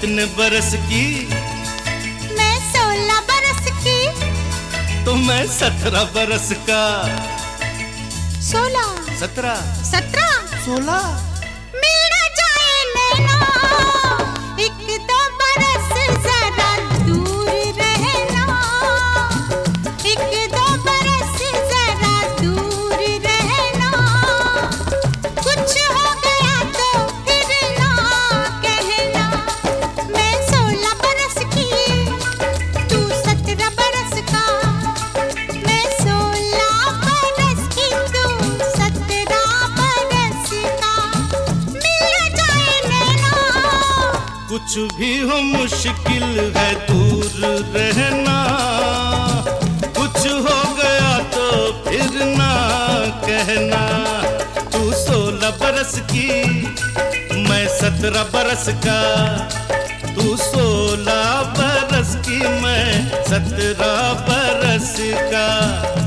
कितने बरस की? मैं सोलह बरस की। तो मैं सत्रह बरस का। सोलह। सत्रह? सत्रह। सोलह? कुछ भी हो, मुश्किल है दूर रहना। कुछ हो गया तो फिर ना कहना। तू सोलह बरस की, मैं सत्रह बरस का। तू सोलह बरस की, मैं सत्रह बरस का।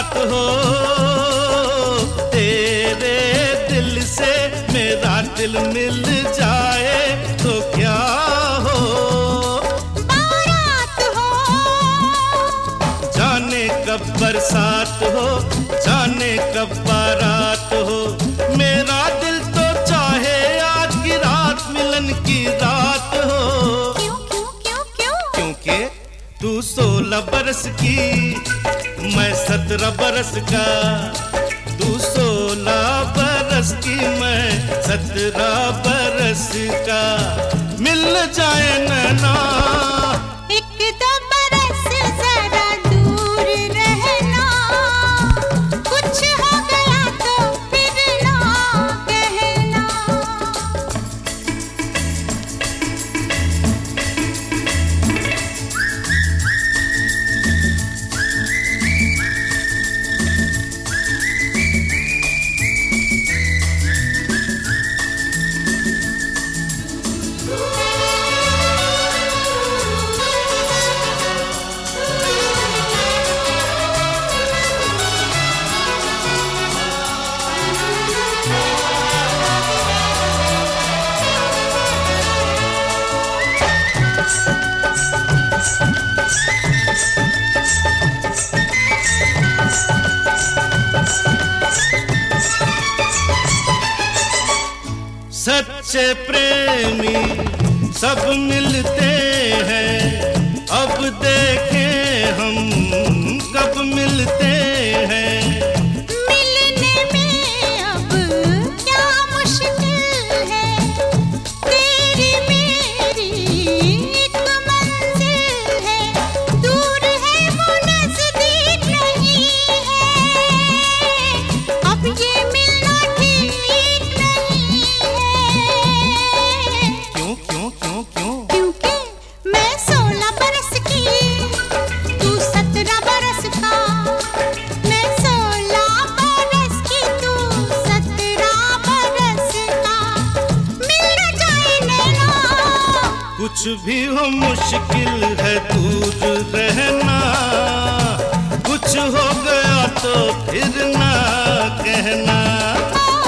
बरसात हो। तेरे दिल से मेरा दिल मिल जाए तो क्या हो? बारात हो। जाने कब बरसात हो जाने कब बारात हो। मेरा दिल तो चाहे आज की रात मिलन की रात हो। क्यों क्यों क्यों क्यों? क्योंकि तू सोलह बरस की सत्रह बरस का तू सोलह बरस की मैं सत्रह बरस का। मिल जाए नैना सच्चे प्रेमी सब मिलते हैं। कुछ भी हो मुश्किल है दूर रहना। कुछ हो गया तो फिर ना कहना। हो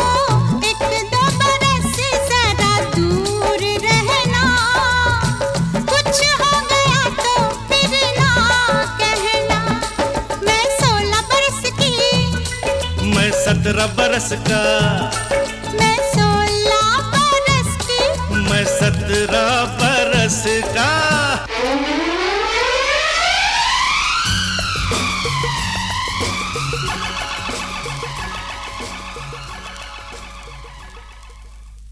तो फिर ना कहना। मैं सोलह बरस की। मैं सत्रह बरस का। मैं सोलह बरस की। मैं सत्रह बरस रस का